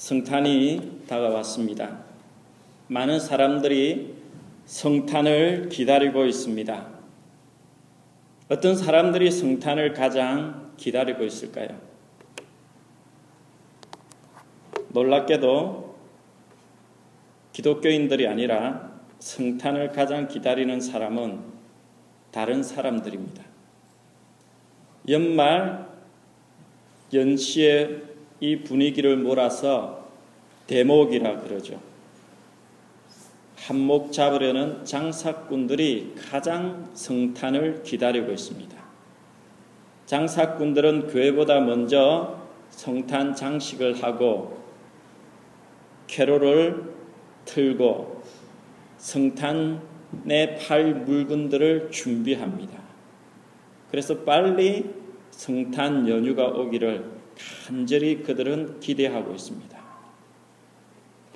성탄이 다가왔습니다. 많은 사람들이 성탄을 기다리고 있습니다. 어떤 사람들이 성탄을 가장 기다리고 있을까요? 놀랍게도 기독교인들이 아니라 성탄을 가장 기다리는 사람은 다른 사람들입니다. 연말 연시에 이 분위기를 몰아서 대목이라 그러죠. 한몫 잡으려는 장사꾼들이 가장 성탄을 기다리고 있습니다. 장사꾼들은 교회보다 먼저 성탄 장식을 하고 캐롤을 틀고 성탄에 팔 물건들을 준비합니다. 그래서 빨리 성탄 연휴가 오기를 간절히 그들은 기대하고 있습니다.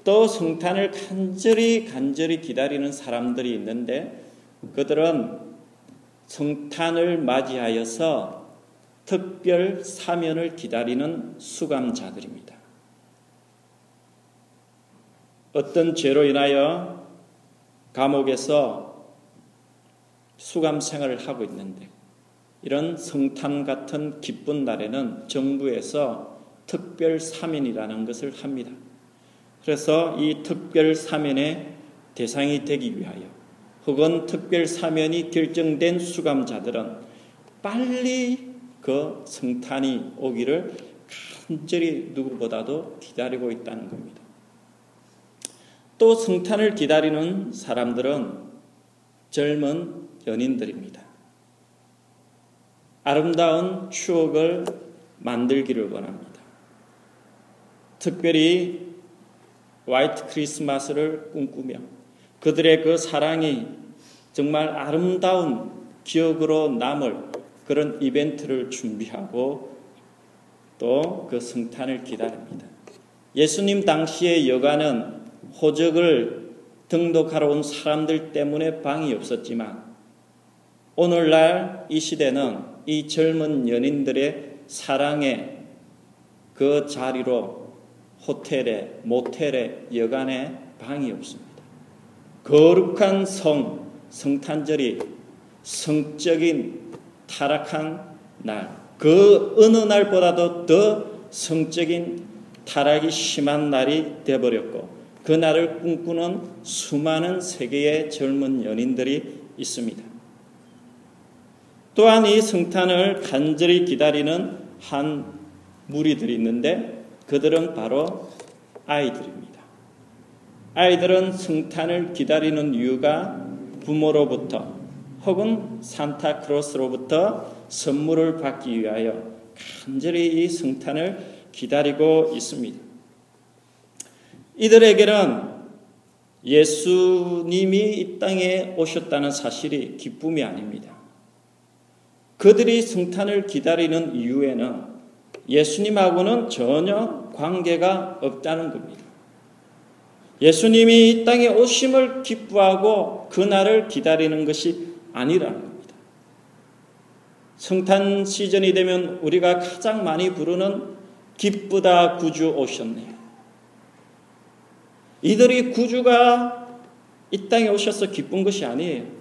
또 성탄을 간절히 간절히 기다리는 사람들이 있는데 그들은 성탄을 맞이하여서 특별 사면을 기다리는 수감자들입니다. 어떤 죄로 인하여 감옥에서 수감 생활을 하고 있는데 이런 성탄 같은 기쁜 날에는 정부에서 특별 사면이라는 것을 합니다. 그래서 이 특별 사면의 대상이 되기 위하여 혹은 특별 사면이 결정된 수감자들은 빨리 그 성탄이 오기를 간절히 누구보다도 기다리고 있다는 겁니다. 또 성탄을 기다리는 사람들은 젊은 연인들입니다. 아름다운 추억을 만들기를 원합니다. 특별히 화이트 크리스마스를 꿈꾸며 그들의 그 사랑이 정말 아름다운 기억으로 남을 그런 이벤트를 준비하고 또 그 성탄을 기다립니다. 예수님 당시의 여가는 호적을 등록하러 온 사람들 때문에 방이 없었지만 오늘날 이 시대는 이 젊은 연인들의 사랑의 그 자리로 호텔에, 모텔에, 여간에 방이 없습니다. 거룩한 성, 성탄절이 성적인 타락한 날, 그 어느 날보다도 더 성적인 타락이 심한 날이 되어버렸고, 그 날을 꿈꾸는 수많은 세계의 젊은 연인들이 있습니다. 또한 이 성탄을 간절히 기다리는 한 무리들이 있는데 그들은 바로 아이들입니다. 아이들은 성탄을 기다리는 이유가 부모로부터 혹은 산타크로스로부터 선물을 받기 위하여 간절히 이 성탄을 기다리고 있습니다. 이들에게는 예수님이 이 땅에 오셨다는 사실이 기쁨이 아닙니다. 그들이 성탄을 기다리는 이유에는 예수님하고는 전혀 관계가 없다는 겁니다. 예수님이 이 땅에 오심을 기뻐하고 그날을 기다리는 것이 아니라는 겁니다. 성탄 시즌이 되면 우리가 가장 많이 부르는 기쁘다 구주 오셨네. 이들이 구주가 이 땅에 오셔서 기쁜 것이 아니에요.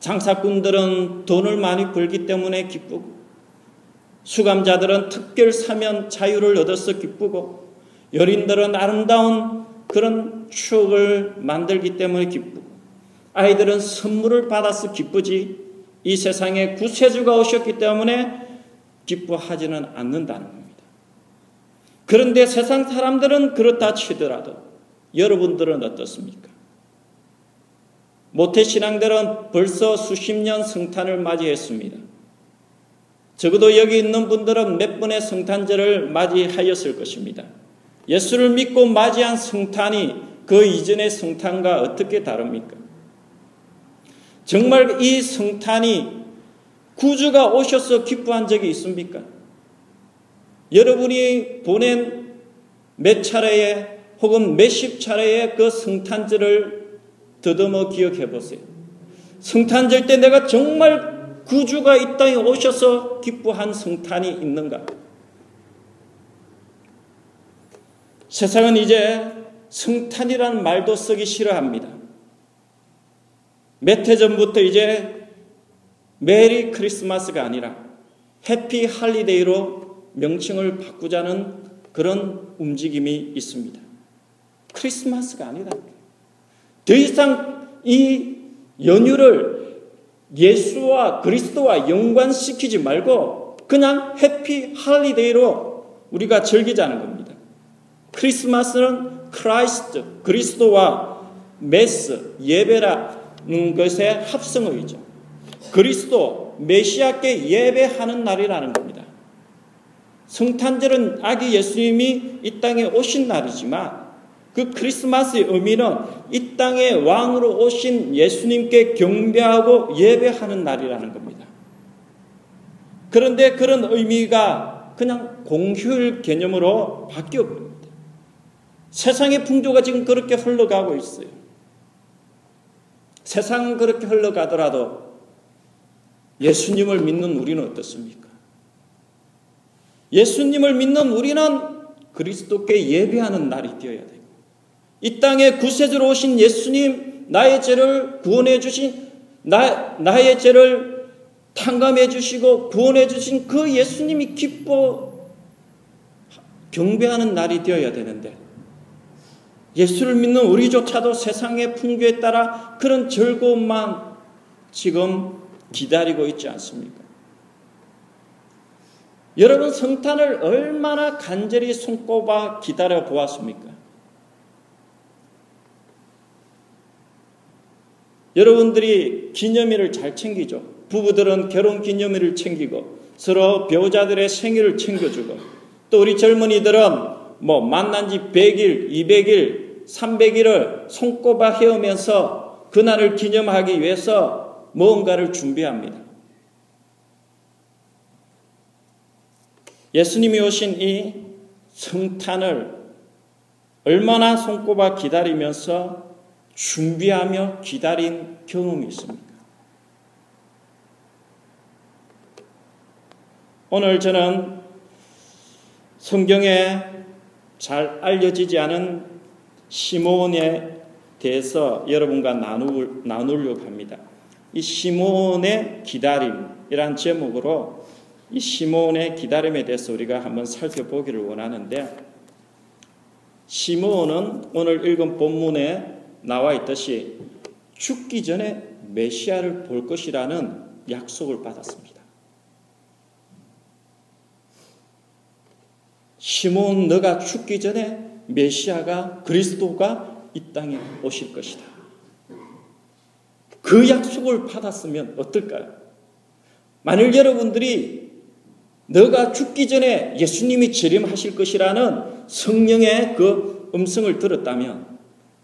장사꾼들은 돈을 많이 벌기 때문에 기쁘고 수감자들은 특별 사면 자유를 얻어서 기쁘고 여린들은 아름다운 그런 추억을 만들기 때문에 기쁘고 아이들은 선물을 받아서 기쁘지 이 세상에 구세주가 오셨기 때문에 기뻐하지는 않는다는 겁니다. 그런데 세상 사람들은 그렇다 치더라도 여러분들은 어떻습니까? 모태 신앙들은 벌써 수십 년 성탄을 맞이했습니다. 적어도 여기 있는 분들은 몇 번의 성탄절을 맞이하였을 것입니다. 예수를 믿고 맞이한 성탄이 그 이전의 성탄과 어떻게 다릅니까? 정말 이 성탄이 구주가 오셔서 기뻐한 적이 있습니까? 여러분이 보낸 몇 차례의 혹은 몇십 차례의 그 성탄절을 더듬어 기억해 보세요. 성탄절 때 내가 정말 구주가 이 땅에 오셔서 기뻐한 성탄이 있는가? 세상은 이제 성탄이라는 말도 쓰기 싫어합니다. 몇 해 전부터 이제 Merry Christmas가 아니라 Happy Holiday로 명칭을 바꾸자는 그런 움직임이 있습니다. 크리스마스가 아니다. 더 이상 이 연휴를 예수와 그리스도와 연관시키지 말고 그냥 Happy Holiday로 우리가 즐기자는 겁니다. 크리스마스는 Christ, 그리스도와 mass, 예배라는 것의 합성어이죠. 그리스도, 메시아께 예배하는 날이라는 겁니다. 성탄절은 아기 예수님이 이 땅에 오신 날이지만 그 크리스마스의 의미는 이 땅에 왕으로 오신 예수님께 경배하고 예배하는 날이라는 겁니다. 그런데 그런 의미가 그냥 공휴일 개념으로 바뀌어 세상의 풍조가 지금 그렇게 흘러가고 있어요. 세상은 그렇게 흘러가더라도 예수님을 믿는 우리는 어떻습니까? 예수님을 믿는 우리는 그리스도께 예배하는 날이 되어야 되고 이 땅에 구세주로 오신 예수님 나의 죄를 구원해 주신 나, 나의 죄를 탕감해 주시고 구원해 주신 그 예수님이 기뻐 경배하는 날이 되어야 되는데 예수를 믿는 우리조차도 세상의 풍조에 따라 그런 즐거움만 지금 기다리고 있지 않습니까? 여러분 성탄을 얼마나 간절히 손꼽아 기다려 보았습니까? 여러분들이 기념일을 잘 챙기죠. 부부들은 결혼 기념일을 챙기고 서로 배우자들의 생일을 챙겨주고 또 우리 젊은이들은 뭐 만난 지 100일, 200일, 300일을 손꼽아 헤으면서 그날을 기념하기 위해서 무언가를 준비합니다. 예수님이 오신 이 성탄을 얼마나 손꼽아 기다리면서 준비하며 기다린 경험이 있습니까? 오늘 저는 성경에 잘 알려지지 않은 시몬에 대해서 여러분과 나누, 나누려고 합니다. 이 시몬의 기다림이란 제목으로 이 시몬의 기다림에 대해서 우리가 한번 살펴보기를 원하는데 시몬은 오늘 읽은 본문에 나와 있듯이 죽기 전에 메시아를 볼 것이라는 약속을 받았습니다. 시몬 너가 죽기 전에 메시아가 그리스도가 이 땅에 오실 것이다. 그 약속을 받았으면 어떨까요? 만일 여러분들이 너가 죽기 전에 예수님이 재림하실 것이라는 성령의 그 음성을 들었다면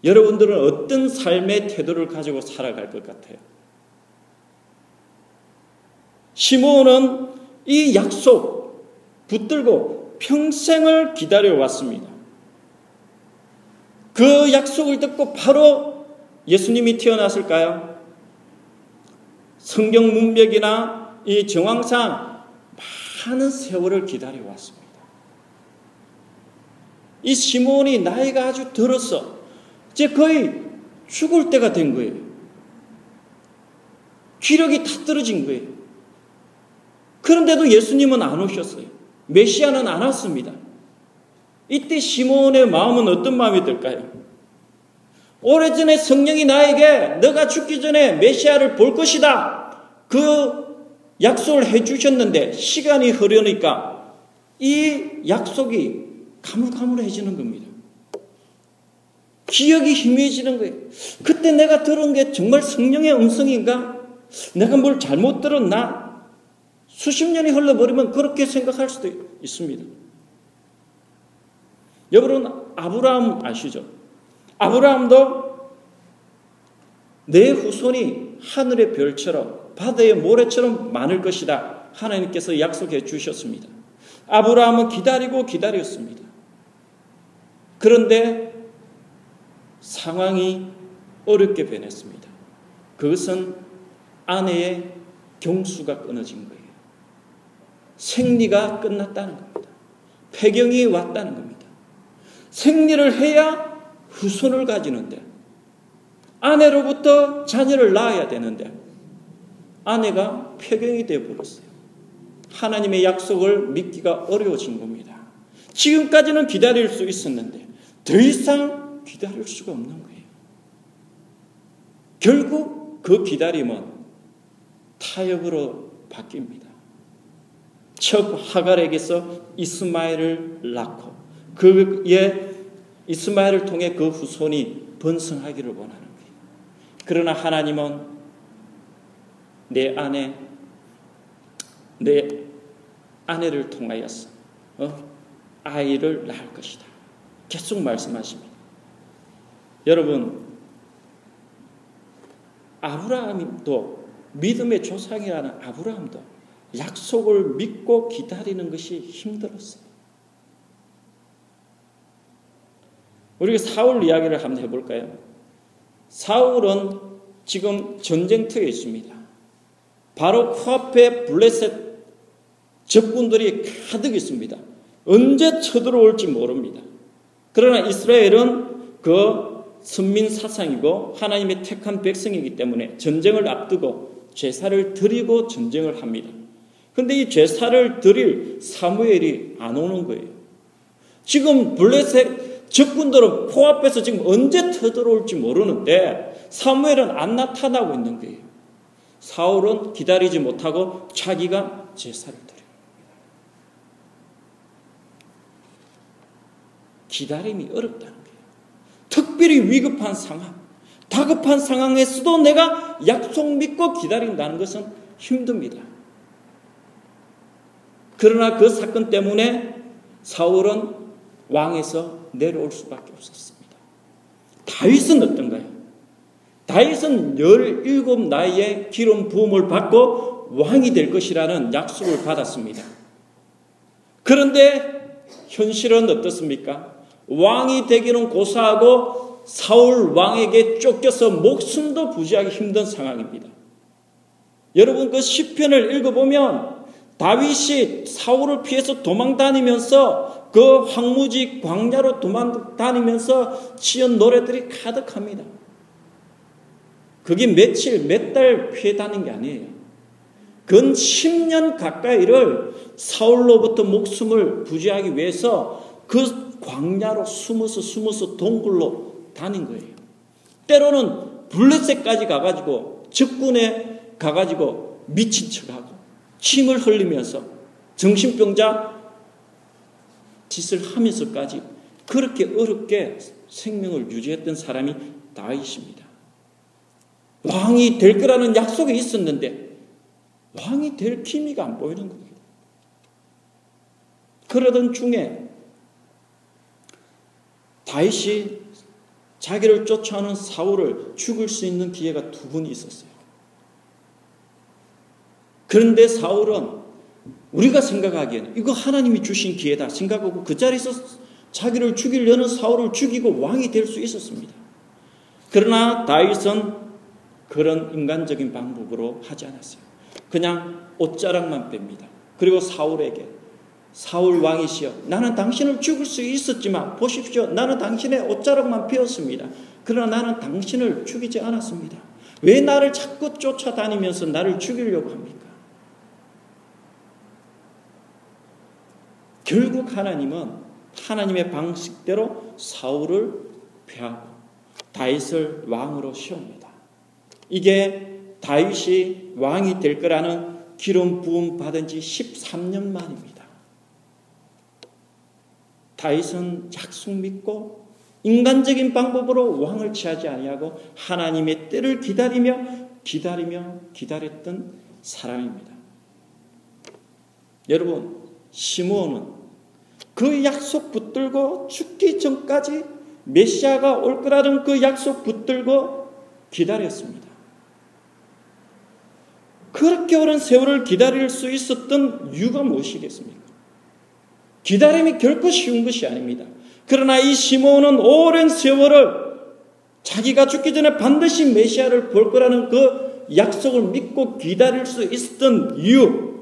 여러분들은 어떤 삶의 태도를 가지고 살아갈 것 같아요? 시몬은 이 약속 붙들고 평생을 기다려 왔습니다. 그 약속을 듣고 바로 예수님이 태어났을까요? 성경 문맥이나 이 정황상 많은 세월을 기다려 왔습니다. 이 시몬이 나이가 아주 들어서 이제 거의 죽을 때가 된 거예요. 기력이 다 떨어진 거예요. 그런데도 예수님은 안 오셨어요. 메시아는 안 왔습니다. 이때 시몬의 마음은 어떤 마음이 들까요? 오래전에 성령이 나에게 너가 죽기 전에 메시아를 볼 것이다. 그 약속을 해 주셨는데 시간이 흐르니까 이 약속이 가물가물해지는 겁니다. 기억이 희미해지는 거예요. 그때 내가 들은 게 정말 성령의 음성인가? 내가 뭘 잘못 들었나? 수십 년이 흘러버리면 그렇게 생각할 수도 있습니다. 여러분 아브라함 아시죠? 아브라함도 내 후손이 하늘의 별처럼 바다의 모래처럼 많을 것이다. 하나님께서 약속해 주셨습니다. 아브라함은 기다리고 기다렸습니다. 그런데 상황이 어렵게 변했습니다. 그것은 아내의 경수가 끊어진 거예요. 생리가 끝났다는 겁니다. 폐경이 왔다는 겁니다. 생리를 해야 후손을 가지는데 아내로부터 자녀를 낳아야 되는데 아내가 폐경이 되어 버렸어요. 하나님의 약속을 믿기가 어려워진 겁니다. 지금까지는 기다릴 수 있었는데 더 이상 기다릴 수가 없는 거예요. 결국 그 기다림은 타협으로 바뀝니다. 첫 하갈에게서 이스마엘을 낳고 그의 이스마엘을 통해 그 후손이 번성하기를 원하는 거예요. 그러나 하나님은 내 아내, 내 아내를 통하여서 어? 아이를 낳을 것이다. 계속 말씀하십니다. 여러분, 아브라함도 믿음의 조상이라는 아브라함도 약속을 믿고 기다리는 것이 힘들었어요. 우리가 사울 이야기를 한번 해볼까요? 사울은 지금 전쟁터에 있습니다. 바로 코앞에 블레셋 적군들이 가득 있습니다. 언제 쳐들어올지 모릅니다. 그러나 이스라엘은 그 선민 사상이고 하나님의 택한 백성이기 때문에 전쟁을 앞두고 제사를 드리고 전쟁을 합니다. 근데 이 제사를 드릴 사무엘이 안 오는 거예요. 지금 블레셋 적군들은 코앞에서 지금 언제 터들어올지 모르는데 사무엘은 안 나타나고 있는 거예요. 사울은 기다리지 못하고 자기가 제사를 드립니다. 기다림이 어렵다는. 특별히 위급한 상황, 다급한 상황에서도 내가 약속 믿고 기다린다는 것은 힘듭니다. 그러나 그 사건 때문에 사울은 왕에서 내려올 수밖에 없었습니다. 다윗은 어떤가요? 다윗은 17 나이에 기름 부음을 받고 왕이 될 것이라는 약속을 받았습니다. 그런데 현실은 어떻습니까? 왕이 되기는 고사하고 사울 왕에게 쫓겨서 목숨도 부지하기 힘든 상황입니다. 여러분 그 시편을 읽어보면 다윗이 사울을 피해서 도망 다니면서 그 황무지 광야로 도망 다니면서 지은 노래들이 가득합니다. 그게 며칠, 몇 달 피해 다닌 게 아니에요. 근 10년 가까이를 사울로부터 목숨을 부지하기 위해서 그 광야로 숨어서 숨어서 동굴로 다닌 거예요. 때로는 블레셋까지 가가지고 적군에 가가지고 미친 척하고 침을 흘리면서 정신병자 짓을 하면서까지 그렇게 어렵게 생명을 유지했던 사람이 다윗입니다. 왕이 될 거라는 약속이 있었는데 왕이 될 기미가 안 보이는 겁니다. 그러던 중에 다윗이 자기를 쫓아오는 사울을 죽일 수 있는 기회가 두 번 있었어요. 그런데 사울은 우리가 생각하기에는 이거 하나님이 주신 기회다 생각하고 그 자리에서 자기를 죽이려는 사울을 죽이고 왕이 될 수 있었습니다. 그러나 다윗은 그런 인간적인 방법으로 하지 않았어요. 그냥 옷자락만 뺍니다. 그리고 사울에게 사울 왕이시여 나는 당신을 죽일 수 있었지만 보십시오. 나는 당신의 옷자락만 피웠습니다. 그러나 나는 당신을 죽이지 않았습니다. 왜 나를 자꾸 쫓아다니면서 나를 죽이려고 합니까? 결국 하나님은 하나님의 방식대로 사울을 패하고 다윗을 왕으로 세웁니다. 이게 다윗이 왕이 될 거라는 기름 부음 받은 지 13년 만입니다. 다윗은 약속 믿고 인간적인 방법으로 왕을 취하지 아니하고 하나님의 때를 기다리며 기다리며 기다렸던 사람입니다. 여러분, 시므온은 그 약속 붙들고 죽기 전까지 메시아가 올 거라는 그 약속 붙들고 기다렸습니다. 그렇게 오랜 세월을 기다릴 수 있었던 이유가 무엇이겠습니까? 기다림이 결코 쉬운 것이 아닙니다. 그러나 이 시몬은 오랜 세월을 자기가 죽기 전에 반드시 메시아를 볼 거라는 그 약속을 믿고 기다릴 수 있었던 이유.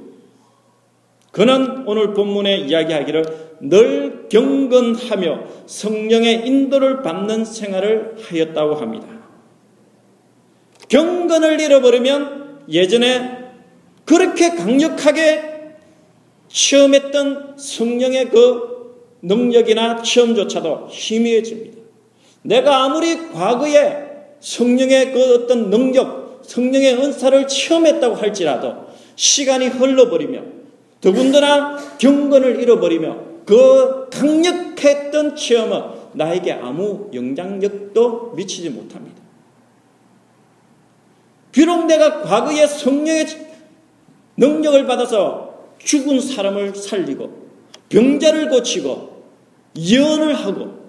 그는 오늘 본문에 이야기하기를 늘 경건하며 성령의 인도를 받는 생활을 하였다고 합니다. 경건을 잃어버리면 예전에 그렇게 강력하게 체험했던 성령의 그 능력이나 체험조차도 희미해집니다. 내가 아무리 과거에 성령의 그 어떤 능력, 성령의 은사를 체험했다고 할지라도 시간이 흘러버리며 더군다나 경건을 잃어버리며 그 강력했던 체험은 나에게 아무 영향력도 미치지 못합니다. 비록 내가 과거에 성령의 능력을 받아서 죽은 사람을 살리고 병자를 고치고 예언을 하고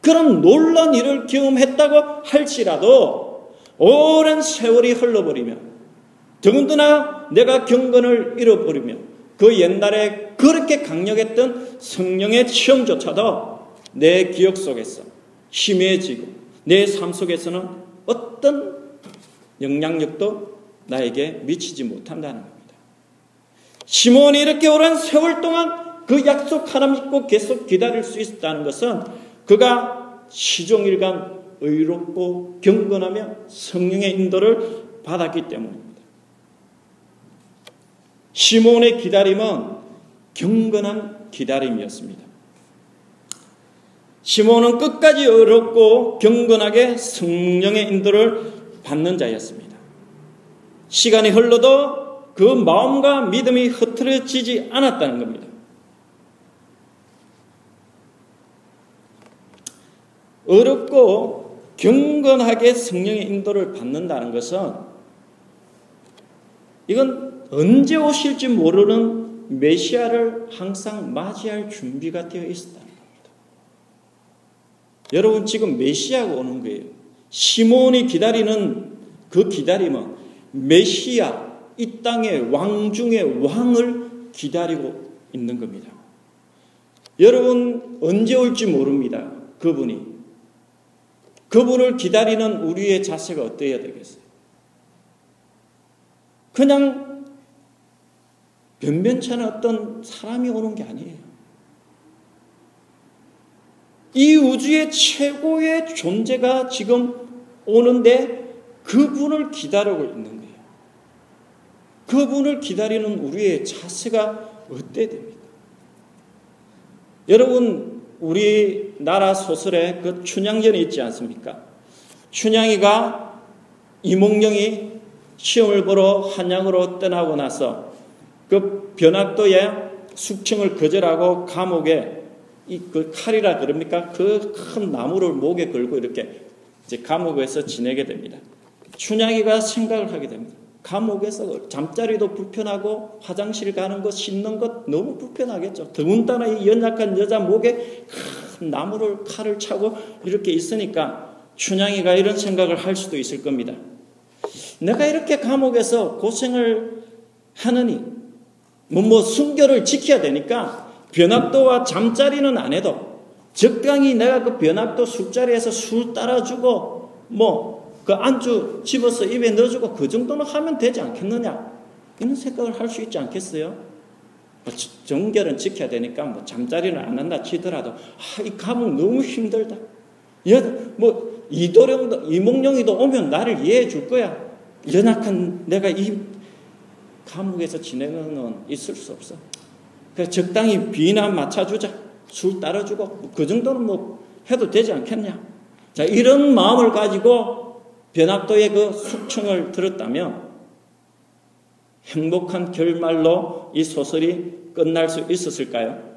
그런 놀란 일을 경험했다고 할지라도 오랜 세월이 흘러버리며 더군다나 내가 경건을 잃어버리며 그 옛날에 그렇게 강력했던 성령의 체험조차도 내 기억 속에서 희미해지고 내 삶 속에서는 어떤 영향력도 나에게 미치지 못한다는 겁니다. 시몬이 이렇게 오랜 세월 동안 그 약속 하나 믿고 계속 기다릴 수 있었다는 것은 그가 시종일관 의롭고 경건하며 성령의 인도를 받았기 때문입니다. 시몬의 기다림은 경건한 기다림이었습니다. 시몬은 끝까지 어렵고 경건하게 성령의 인도를 받는 자였습니다. 시간이 흘러도 그 마음과 믿음이 흐트러지지 않았다는 겁니다. 어렵고 경건하게 성령의 인도를 받는다는 것은 이건 언제 오실지 모르는 메시아를 항상 맞이할 준비가 되어 있었다는 겁니다. 여러분 지금 메시아가 오는 거예요. 시몬이 기다리는 그 기다림은 메시아 이 땅의 왕 중의 왕을 기다리고 있는 겁니다. 여러분 언제 올지 모릅니다. 그분이 그분을 기다리는 우리의 자세가 어떠해야 되겠어요? 그냥 변변찮은 어떤 사람이 오는 게 아니에요. 이 우주의 최고의 존재가 지금 오는데 그분을 기다리고 있는 거예요. 그분을 기다리는 우리의 자세가 어때야 됩니까? 여러분, 우리나라 소설에 그 춘향전이 있지 않습니까? 춘향이가 이몽룡이 시험을 보러 한양으로 떠나고 나서 그 변학도에 숙청을 거절하고 감옥에 이 그 칼이라 그럽니까? 그 큰 나무를 목에 걸고 이렇게 이제 감옥에서 지내게 됩니다. 춘향이가 생각을 하게 됩니다. 감옥에서 잠자리도 불편하고 화장실 가는 것, 씻는 것 너무 불편하겠죠. 더군다나 이 연약한 여자 목에 큰 나무를 칼을 차고 이렇게 있으니까 춘향이가 이런 생각을 할 수도 있을 겁니다. 내가 이렇게 감옥에서 고생을 하느니 뭐, 뭐 순결을 지켜야 되니까 변압도와 잠자리는 안 해도 적당히 내가 그 변압도 술자리에서 술 따라주고 뭐 그 안주 집어서 입에 넣어주고 그 정도는 하면 되지 않겠느냐? 이런 생각을 할 수 있지 않겠어요? 뭐 정결은 지켜야 되니까 뭐 잠자리는 안 한다 치더라도 아, 이 감옥 너무 힘들다. 뭐 이도령도 이몽룡이도 오면 나를 이해해 줄 거야. 연약한 내가 이 감옥에서 지내는 있을 수 없어. 그 적당히 비나 맞춰주자. 술 따라주고 그 정도는 뭐 해도 되지 않겠냐. 자 이런 마음을 가지고 변학도의 그 숙청을 들었다면 행복한 결말로 이 소설이 끝날 수 있었을까요?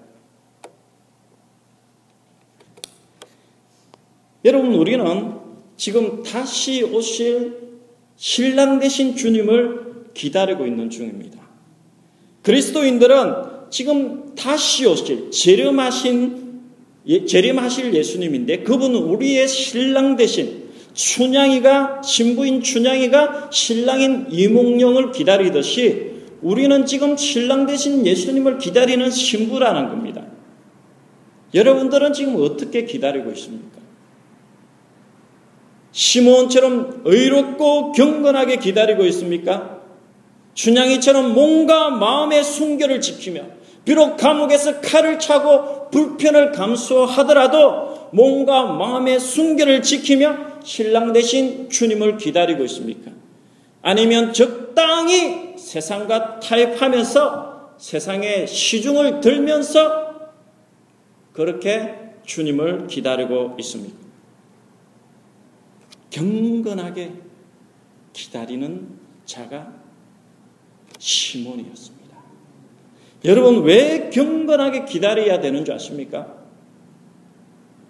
여러분, 우리는 지금 다시 오실 신랑 되신 주님을 기다리고 있는 중입니다. 그리스도인들은 지금 다시 오실 재림하신 예, 재림하실 예수님인데 그분은 우리의 신랑 되신 춘향이가 신부인 춘향이가 신랑인 이몽룡을 기다리듯이 우리는 지금 신랑 대신 예수님을 기다리는 신부라는 겁니다. 여러분들은 지금 어떻게 기다리고 있습니까? 시몬처럼 의롭고 경건하게 기다리고 있습니까? 춘향이처럼 몸과 마음의 순결을 지키며 비록 감옥에서 칼을 차고 불편을 감수하더라도 몸과 마음의 순결을 지키며 신랑 대신 주님을 기다리고 있습니까? 아니면 적당히 세상과 타협하면서 세상의 시중을 들면서 그렇게 주님을 기다리고 있습니까? 경건하게 기다리는 자가 시몬이었습니다. 여러분, 왜 경건하게 기다려야 되는 줄 아십니까?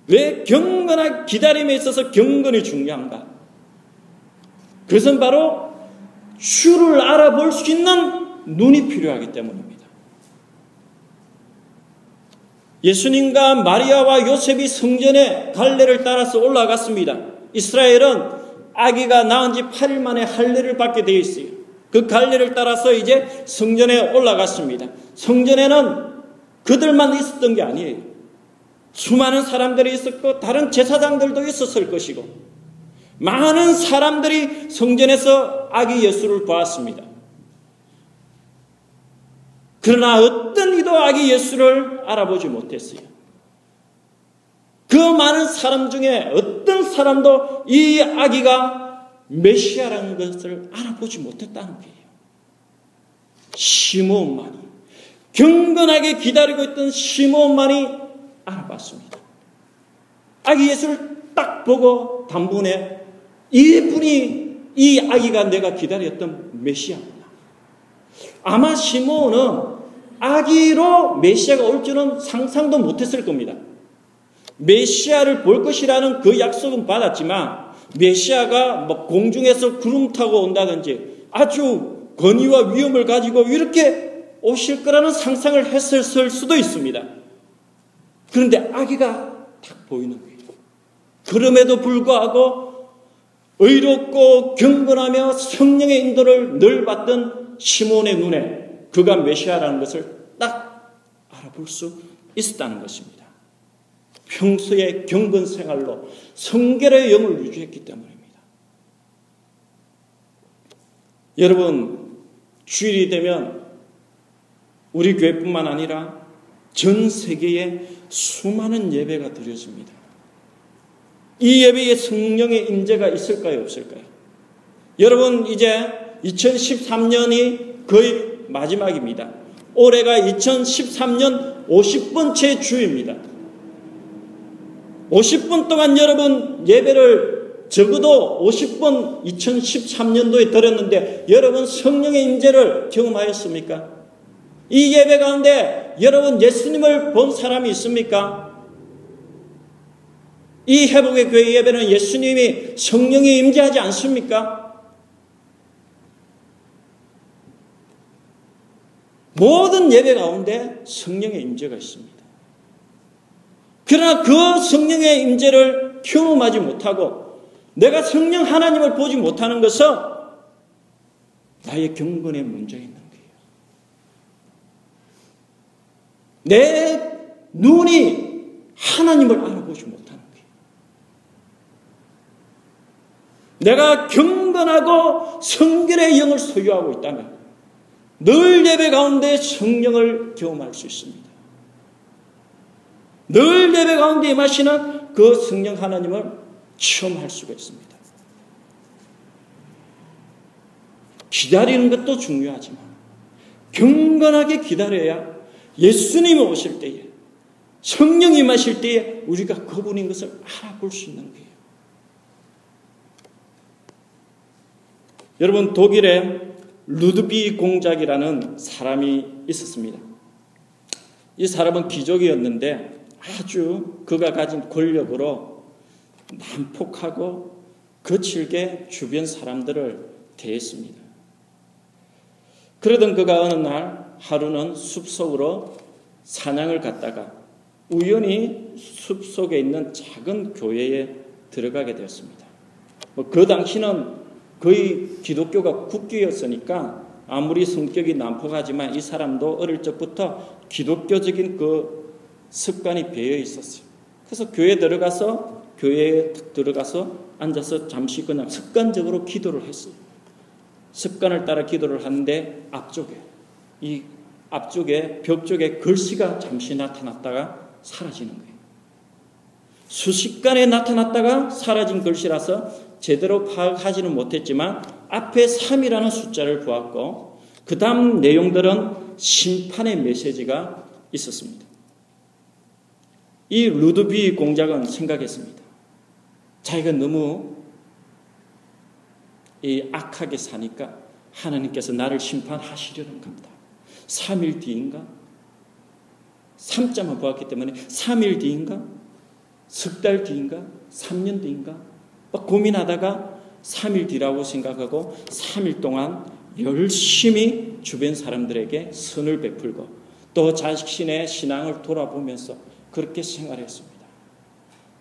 왜 경건하게 기다림에 있어서 경건이 중요한가? 그것은 바로 주를 알아볼 수 있는 눈이 필요하기 때문입니다. 예수님과 마리아와 요셉이 성전에 갈래를 따라서 올라갔습니다. 이스라엘은 아기가 낳은 지 8일 만에 할례를 받게 되어 있어요. 그 갈래를 따라서 이제 성전에 올라갔습니다. 성전에는 그들만 있었던 게 아니에요. 수많은 사람들이 있었고 다른 제사장들도 있었을 것이고 많은 사람들이 성전에서 아기 예수를 보았습니다. 그러나 어떤 이도 아기 예수를 알아보지 못했어요. 그 많은 사람 중에 어떤 사람도 이 아기가 메시아라는 것을 알아보지 못했다는 거예요. 시몬만이 경건하게 기다리고 있던 시몬만이 알아봤습니다. 아기 예수를 딱 보고 단번에 이분이 이 아기가 내가 기다렸던 메시아구나. 아마 시몬은 아기로 메시아가 올 줄은 상상도 못했을 겁니다. 메시아를 볼 것이라는 그 약속은 받았지만 메시아가 뭐 공중에서 구름 타고 온다든지 아주 권위와 위험을 가지고 이렇게 오실 거라는 상상을 했을 수도 있습니다. 그런데 아기가 딱 보이는 거예요. 그럼에도 불구하고 의롭고 경건하며 성령의 인도를 늘 받던 시몬의 눈에 그가 메시아라는 것을 딱 알아볼 수 있었다는 것입니다. 평소의 경건 생활로 성결의 영을 유지했기 때문입니다. 여러분, 주일이 되면 우리 교회뿐만 아니라 전 세계에 수많은 예배가 드려집니다. 이 예배에 성령의 임재가 있을까요, 없을까요? 여러분, 이제 2013년이 거의 마지막입니다. 올해가 2013년 50번째 주입니다. 50분 동안 여러분 예배를 적어도 50번 2013년도에 드렸는데 여러분 성령의 임재를 경험하였습니까? 이 예배 가운데 여러분 예수님을 본 사람이 있습니까? 이 회복의 교회 예배는 예수님이 성령이 임재하지 않습니까? 모든 예배 가운데 성령의 임재가 있습니다. 그러나 그 성령의 임재를 경험하지 못하고 내가 성령 하나님을 보지 못하는 것은 나의 경건의 있는 거예요. 내 눈이 하나님을 알아보지 못하는 거예요. 내가 경건하고 성결의 영을 소유하고 있다면 늘 예배 가운데 성령을 경험할 수 있습니다. 늘 예배 가운데 임하시는 그 성령 하나님을 체험할 수가 있습니다. 기다리는 것도 중요하지만 경건하게 기다려야 예수님이 오실 때에 성령이 임하실 때에 우리가 그분인 것을 알아볼 수 있는 거예요. 여러분 독일에 루드비 공작이라는 사람이 있었습니다. 이 사람은 귀족이었는데 아주 그가 가진 권력으로 난폭하고 거칠게 주변 사람들을 대했습니다. 그러던 그가 어느 날 하루는 숲속으로 사냥을 갔다가 우연히 숲속에 있는 작은 교회에 들어가게 되었습니다. 뭐 그 당시는 거의 기독교가 국교였으니까 아무리 성격이 난폭하지만 이 사람도 어릴 적부터 기독교적인 그 습관이 배어 있었어요. 그래서 교회에 들어가서 교회에 들어가서 앉아서 잠시 그냥 습관적으로 기도를 했어요. 습관을 따라 기도를 하는데 앞쪽에 이 앞쪽에 벽 쪽에 글씨가 잠시 나타났다가 사라지는 거예요. 수십간에 나타났다가 사라진 글씨라서 제대로 파악하지는 못했지만 앞에 3이라는 숫자를 보았고 그 다음 내용들은 심판의 메시지가 있었습니다. 이 루드비 공작은 생각했습니다. 자기가 너무 이 악하게 사니까 하나님께서 나를 심판하시려는 겁니다. 3일 뒤인가? 3자만 보았기 때문에 3일 뒤인가? 석 달 뒤인가? 3년 뒤인가? 막 고민하다가 3일 뒤라고 생각하고 3일 동안 열심히 주변 사람들에게 선을 베풀고 또 자신의 신앙을 돌아보면서 그렇게 생활했습니다.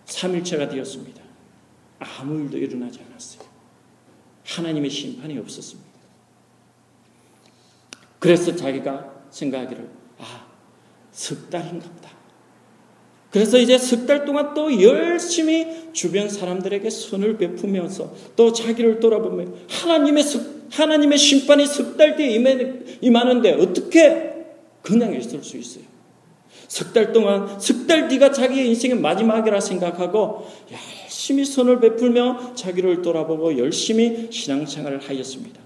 3일째가 되었습니다. 아무 일도 일어나지 않았어요. 하나님의 심판이 없었습니다. 그래서 자기가 생각하기를 아, 석 달인가 보다. 그래서 이제 석 달 동안 또 열심히 주변 사람들에게 선을 베푸면서 또 자기를 돌아보며 하나님의 석, 하나님의 심판이 석 달 뒤에 임하는데 어떻게 그냥 있을 수 있어요? 석 달 동안, 석 달 뒤가 자기의 인생의 마지막이라 생각하고 열심히 선을 베풀며 자기를 돌아보고 열심히 신앙생활을 하였습니다.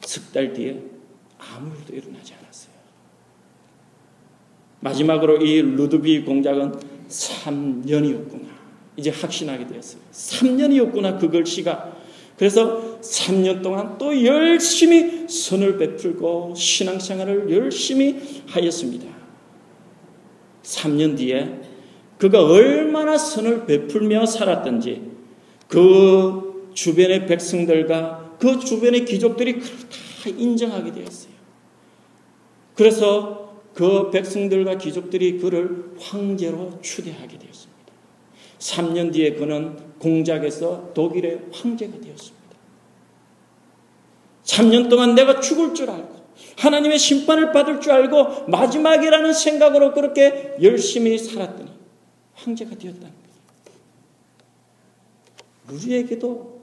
석 달 뒤에 아무 일도 일어나지 않았어요. 마지막으로 이 루드비 공작은 3년이었구나. 이제 확신하게 되었어요. 3년이었구나, 그 글씨가. 그래서 3년 동안 또 열심히 선을 베풀고 신앙생활을 열심히 하였습니다. 3년 뒤에 그가 얼마나 선을 베풀며 살았던지 그 주변의 백성들과 그 주변의 귀족들이 다 인정하게 되었어요. 그래서 그 백성들과 귀족들이 그를 황제로 추대하게 되었습니다. 3년 뒤에 그는 공작에서 독일의 황제가 되었습니다. 3년 동안 내가 죽을 줄 알고 하나님의 심판을 받을 줄 알고 마지막이라는 생각으로 그렇게 열심히 살았더니 황제가 되었다는 거예요. 우리에게도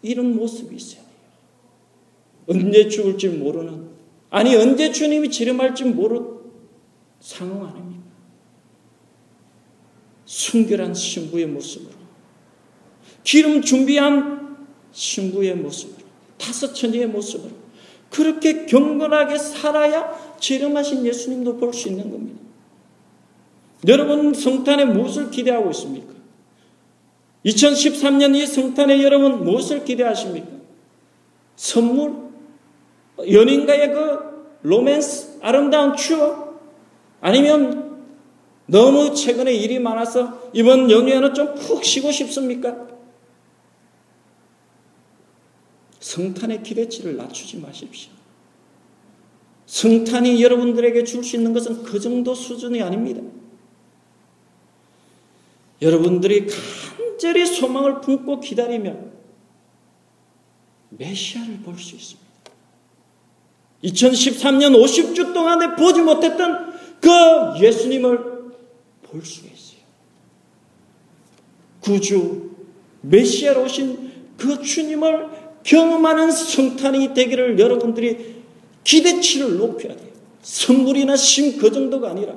이런 모습이 있어야 돼요. 언제 죽을지 모르는 아니 언제 주님이 지름할지 모르는 상황 아닙니까? 순결한 신부의 모습으로 기름 준비한 신부의 모습으로 다섯 천지의 모습으로 그렇게 경건하게 살아야 지름하신 예수님도 볼 수 있는 겁니다. 여러분 성탄에 무엇을 기대하고 있습니까? 2013년 이 성탄에 여러분 무엇을 기대하십니까? 선물? 연인과의 그 로맨스? 아름다운 추억? 아니면 너무 최근에 일이 많아서 이번 연휴에는 좀 푹 쉬고 싶습니까? 성탄의 기대치를 낮추지 마십시오. 성탄이 여러분들에게 줄 수 있는 것은 그 정도 수준이 아닙니다. 여러분들이 간절히 소망을 품고 기다리면 메시아를 볼 수 있습니다. 2013년 50주 동안에 보지 못했던 그 예수님을 볼 수가 있어요. 구주, 메시아로 오신 그 주님을 경험하는 성탄이 되기를 여러분들이 기대치를 높여야 돼요. 선물이나 심 그 정도가 아니라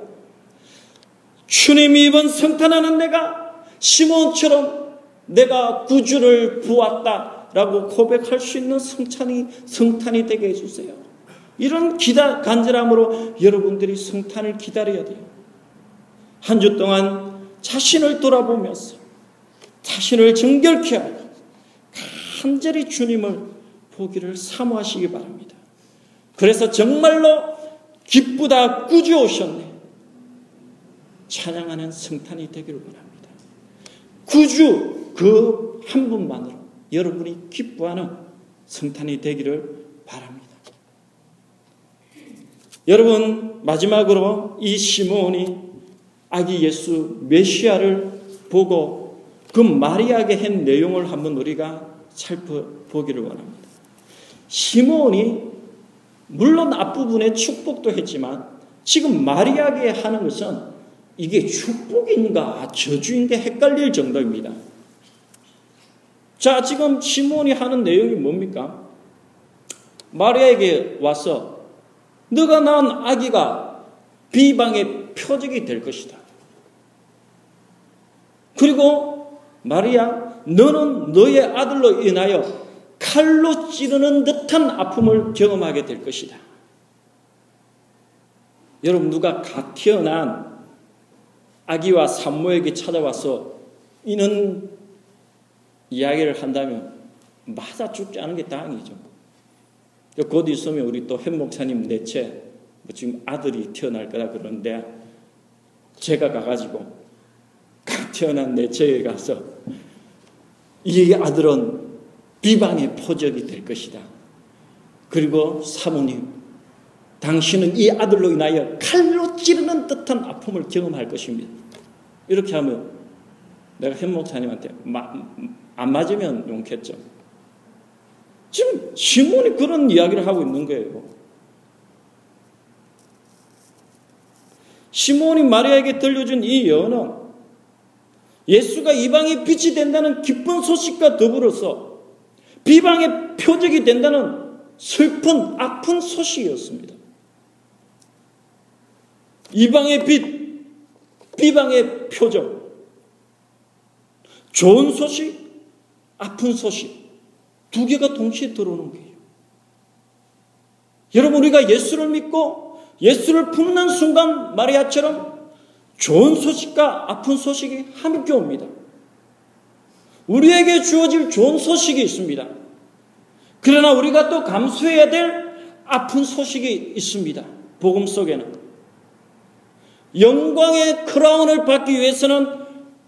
주님이 이번 성탄하는 내가 시몬처럼 내가 구주를 부었다라고 고백할 수 있는 성탄이 성탄이 되게 해주세요. 이런 기다 간절함으로 여러분들이 성탄을 기다려야 돼요. 한 주 동안 자신을 돌아보면서 자신을 정결케 하고 간절히 주님을 보기를 사모하시기 바랍니다. 그래서 정말로 기쁘다 꾸주 오셨네. 찬양하는 성탄이 되기를 원합니다. 구주 그 한 분만으로 여러분이 기뻐하는 성탄이 되기를 바랍니다. 여러분 마지막으로 이 시몬이 아기 예수 메시아를 보고 그 마리아에게 한 내용을 한번 우리가 살펴보기를 원합니다. 시몬이 물론 앞부분에 축복도 했지만 지금 마리아에게 하는 것은 이게 축복인가 저주인가 헷갈릴 정도입니다. 자, 지금 시몬이 하는 내용이 뭡니까? 마리아에게 와서 너가 낳은 아기가 비방의 표적이 될 것이다. 그리고 마리아, 너는 너의 아들로 인하여 칼로 찌르는 듯한 아픔을 경험하게 될 것이다. 여러분, 누가 갓 태어난 아기와 산모에게 찾아와서 이는 이야기를 한다면 맞아 죽지 않은 게 다행이죠. 곧 있으면 우리 또 현 목사님 내체 뭐 지금 아들이 태어날 거라 그러는데 제가 가가지고 갓 태어난 내체에 가서 이 아들은 비방의 포적이 될 것이다. 그리고 사모님, 당신은 이 아들로 인하여 칼로 찌르는 듯한 아픔을 경험할 것입니다. 이렇게 하면 내가 현 목사님한테 안 맞으면 용겠죠. 지금 시몬이 그런 이야기를 하고 있는 거예요. 시몬이 마리아에게 들려준 이 예언은 예수가 이방의 빛이 된다는 기쁜 소식과 더불어서 비방의 표적이 된다는 슬픈 아픈 소식이었습니다. 이방의 빛, 비방의 표적, 좋은 소식, 아픈 소식. 두 개가 동시에 들어오는 거예요. 여러분, 우리가 예수를 믿고 예수를 품는 순간 마리아처럼 좋은 소식과 아픈 소식이 함께 옵니다. 우리에게 주어질 좋은 소식이 있습니다. 그러나 우리가 또 감수해야 될 아픈 소식이 있습니다. 복음 속에는. 영광의 크라운을 받기 위해서는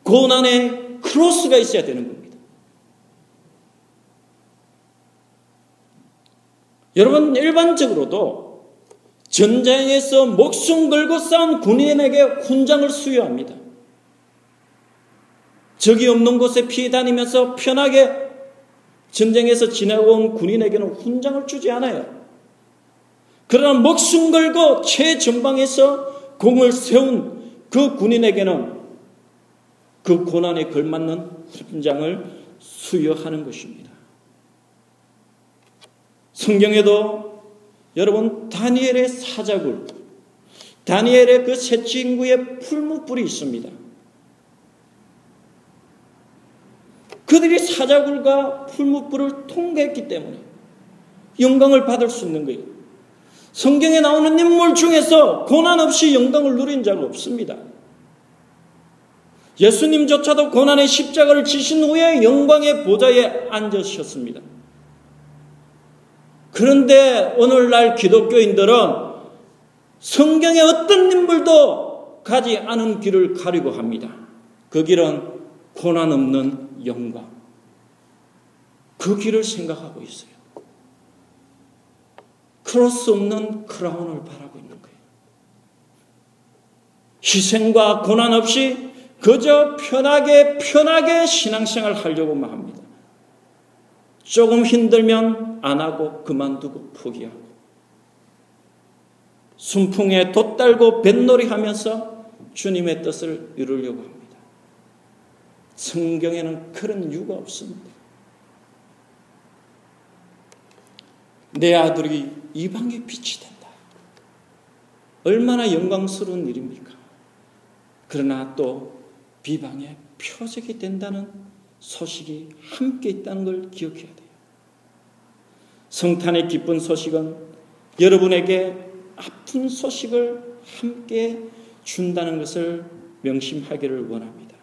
고난의 크로스가 있어야 되는 겁니다. 여러분 일반적으로도 전쟁에서 목숨 걸고 싸운 군인에게 훈장을 수여합니다. 적이 없는 곳에 피해 다니면서 편하게 전쟁에서 지내고 온 군인에게는 훈장을 주지 않아요. 그러나 목숨 걸고 최전방에서 공을 세운 그 군인에게는 그 고난에 걸맞는 훈장을 수여하는 것입니다. 성경에도 여러분 다니엘의 사자굴, 다니엘의 그 새 친구의 풀무불이 있습니다. 그들이 사자굴과 풀무불을 통과했기 때문에 영광을 받을 수 있는 거예요. 성경에 나오는 인물 중에서 고난 없이 영광을 누린 자가 없습니다. 예수님조차도 고난의 십자가를 지신 후에 영광의 보좌에 앉으셨습니다. 그런데 오늘날 기독교인들은 성경의 어떤 인물도 가지 않은 길을 가려고 합니다. 그 길은 고난 없는 영광. 그 길을 생각하고 있어요. cross 없는 crown을 바라고 있는 거예요. 희생과 고난 없이 그저 편하게 편하게 신앙생활 하려고만 합니다. 조금 힘들면 안 하고 그만두고 포기하고 순풍에 돛달고 뱃놀이 하면서 주님의 뜻을 이루려고 합니다. 성경에는 그런 이유가 없습니다. 내 아들이 이방의 빛이 된다. 얼마나 영광스러운 일입니까? 그러나 또 비방의 표적이 된다는 소식이 함께 있다는 걸 기억해야 돼요. 성탄의 기쁜 소식은 여러분에게 아픈 소식을 함께 준다는 것을 명심하기를 원합니다.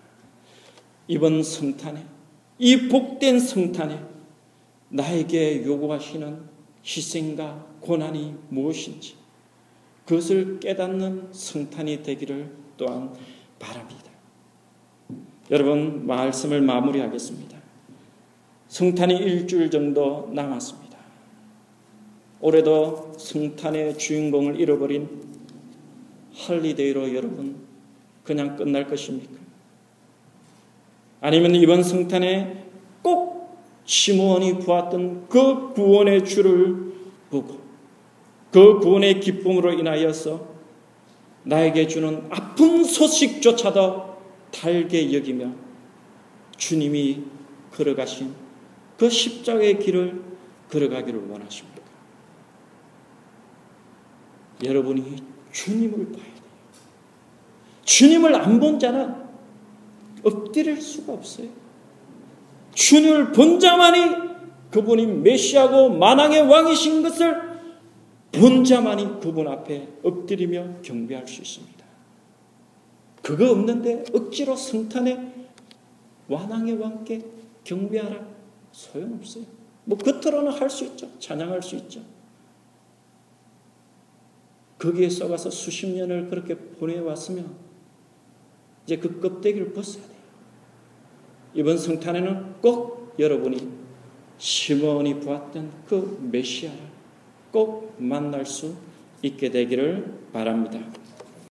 이번 성탄에, 이 복된 성탄에 나에게 요구하시는 희생과 고난이 무엇인지 그것을 깨닫는 성탄이 되기를 또한 바랍니다. 여러분 말씀을 마무리하겠습니다. 성탄이 일주일 정도 남았습니다. 올해도 성탄의 주인공을 잃어버린 holiday로 여러분 그냥 끝날 것입니까? 아니면 이번 성탄에 꼭 시므온이 보았던 그 구원의 주를 보고 그 구원의 기쁨으로 인하여서 나에게 주는 아픈 소식조차도 달게 여기며 주님이 걸어가신 그 십자가의 길을 걸어가기를 원하십니다. 여러분이 주님을 봐야 돼요. 주님을 안 본 자는 엎드릴 수가 없어요. 주님을 본 자만이 그분이 메시아고 만왕의 왕이신 것을 본 자만이 그분 앞에 엎드리며 경배할 수 있습니다. 그거 없는데 억지로 성탄에 완왕의 왕께 경배하라 소용없어요. 뭐 겉으로는 할 수 있죠. 찬양할 수 있죠. 거기에 썩어서 수십 년을 그렇게 보내왔으면 이제 그 껍데기를 벗어야 돼요. 이번 성탄에는 꼭 여러분이 시몬이 보았던 그 메시아를 꼭 만날 수 있게 되기를 바랍니다.